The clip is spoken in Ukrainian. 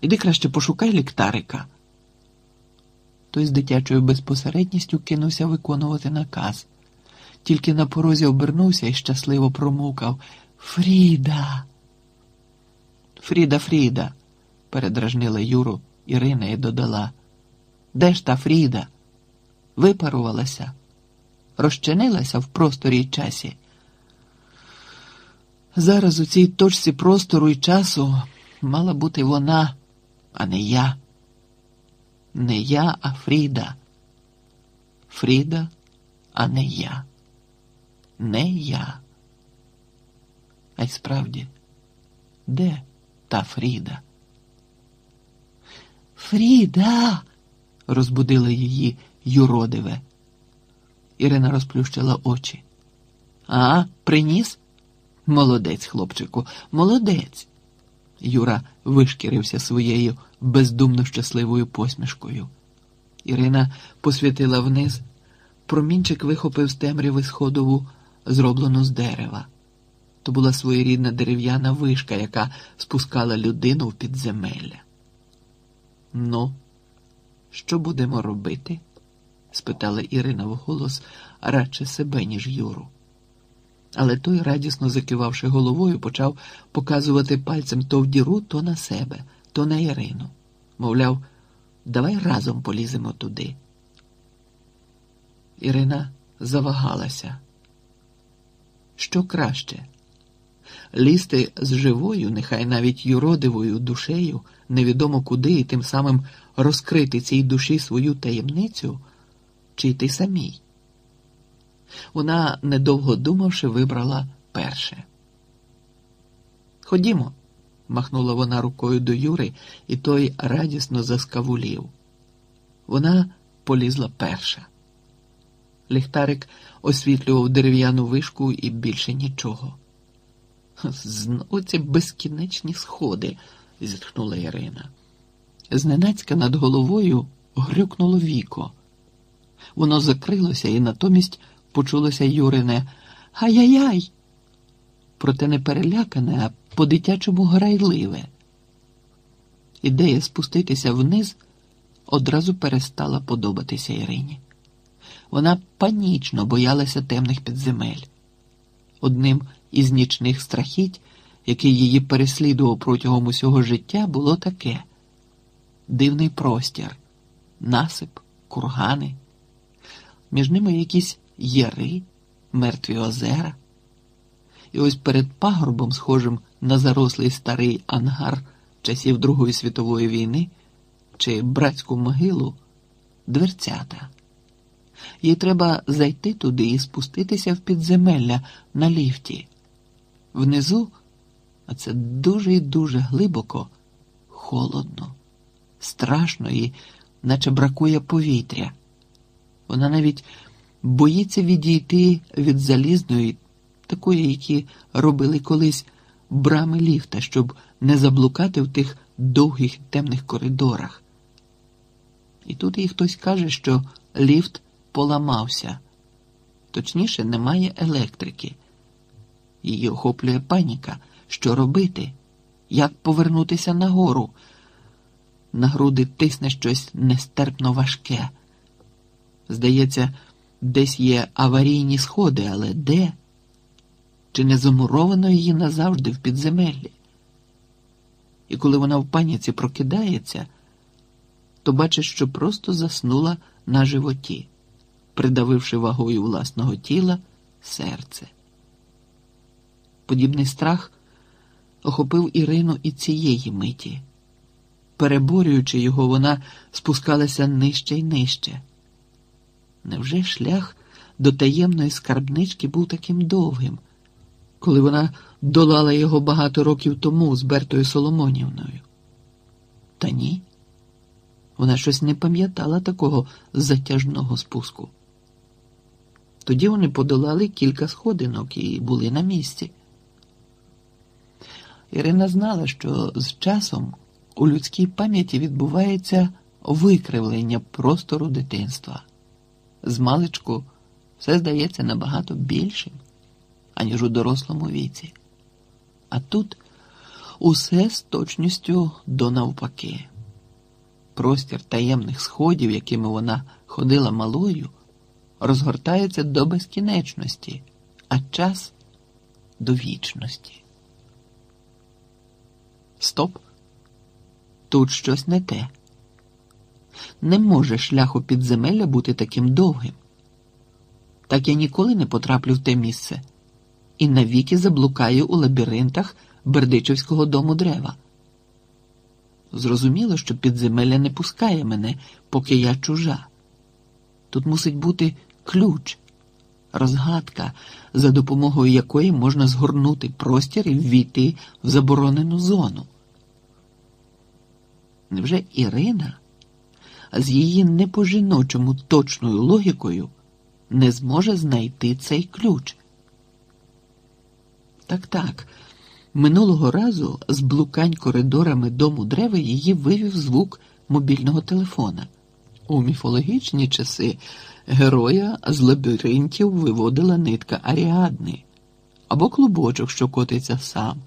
Іди краще пошукай ліктарика. Той з дитячою безпосередністю кинувся виконувати наказ. Тільки на порозі обернувся і щасливо промукав Фріда. Фріда, Фріда, передражнила Юру Ірина і додала. Де ж та Фріда? Випарувалася, розчинилася в просторі й часі. Зараз у цій точці простору і часу мала бути вона, а не я. Не я, а Фріда. Фріда, а не я. Не я. А й справді, де та Фріда? Фріда. розбудила її юродиве. Ірина розплющила очі. А, приніс? Молодець, хлопчику, молодець. Юра вишкірився своєю бездумно щасливою посмішкою. Ірина посвітила вниз. Промінчик вихопив з темряви сходову, зроблену з дерева. То була своєрідна дерев'яна вишка, яка спускала людину в підземелля. Ну, що будемо робити? спитала Ірина вголос радше себе, ніж Юру. Але той, радісно закивавши головою, почав показувати пальцем то в діру, то на себе, то на Ірину. Мовляв, давай разом поліземо туди. Ірина завагалася. Що краще? Лізти з живою, нехай навіть юродивою душею, невідомо куди, і тим самим розкрити цій душі свою таємницю, чи йти самій? Вона, недовго думавши, вибрала перше. Ходімо, махнула вона рукою до Юри, і той радісно заскавулів. Вона полізла перша. Ліхтарик освітлював дерев'яну вишку і більше нічого. Знову ці безкінечні сходи, зітхнула Ірина. Зненацька над головою грюкнуло віко. Воно закрилося і натомість почулося Юрине Ай-яй-яй! Проте не перелякане, а по-дитячому грайливе. Ідея спуститися вниз одразу перестала подобатися Ірині. Вона панічно боялася темних підземель. Одним із нічних страхіть, який її переслідував протягом усього життя, було таке дивний простір, насип, кургани, між ними якісь яри, мертві озера. І ось перед пагорбом, схожим на зарослий старий ангар часів Другої світової війни чи братську могилу, дверцята. Їй треба зайти туди і спуститися в підземелля на ліфті. Внизу, а це дуже і дуже глибоко, холодно, страшно і наче бракує повітря. Вона навіть боїться відійти від залізної, такої, які робили колись брами ліфта, щоб не заблукати в тих довгих темних коридорах. І тут їй хтось каже, що ліфт поламався, точніше, немає електрики. Її охоплює паніка. Що робити? Як повернутися нагору? На груди тисне щось нестерпно важке. Здається, десь є аварійні сходи, але де? Чи не замуровано її назавжди в підземеллі? І коли вона в паніці прокидається, то бачить, що просто заснула на животі, придавивши вагою власного тіла серце. Подібний страх охопив Ірину і цієї миті. Переборюючи його, вона спускалася нижче й нижче. Невже шлях до таємної скарбнички був таким довгим, коли вона долала його багато років тому з Бертою Соломонівною? Та ні, вона щось не пам'ятала такого затяжного спуску. Тоді вони подолали кілька сходинок і були на місці. Ірина знала, що з часом у людській пам'яті відбувається викривлення простору дитинства. З маличку все здається набагато більшим, аніж у дорослому віці. А тут Усе з точністю до навпаки. Простір таємних сходів, якими вона ходила малою, розгортається до безкінечності, а час до вічності. Стоп. Тут щось не те. Не може шлях у підземелля бути таким довгим. Так я ніколи не потраплю в те місце і навіки заблукаю у лабіринтах Бердичівського дому дерева. Зрозуміло, що підземелля не пускає мене, поки я чужа. Тут мусить бути ключ, розгадка, за допомогою якої можна згорнути простір і ввійти в заборонену зону. Невже Ірина з її не по жіночому точною логікою не зможе знайти цей ключ? Так, так. Минулого разу з блукань коридорами дому дерева її вивів звук мобільного телефона. У міфологічні часи героя з лабіринтів виводила нитка Аріадни або клубочок, що котиться сам.